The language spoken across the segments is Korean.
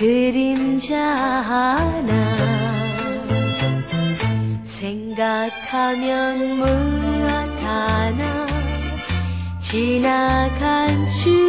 그림자 하나 생각하면 무엇 하나 지나간 추억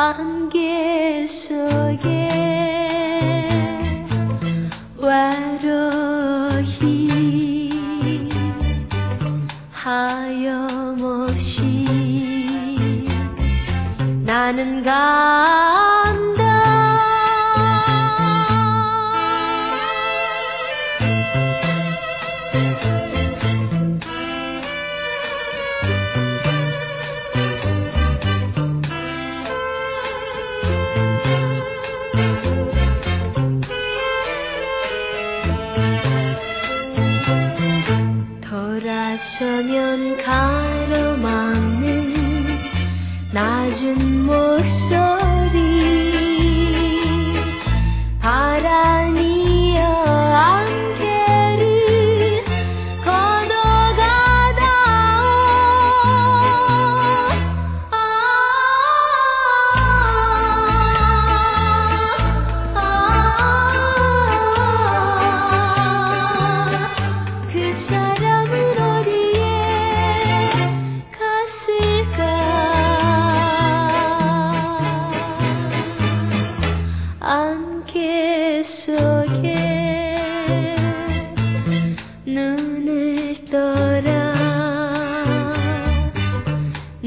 안개 속에 외로이 하염없이 나는 간 돌아서면 가로막는 낮은 목소리. 바람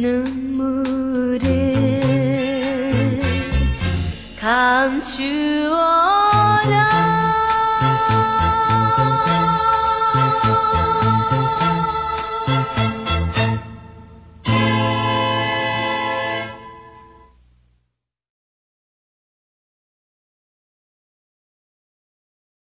눈물을 감추어라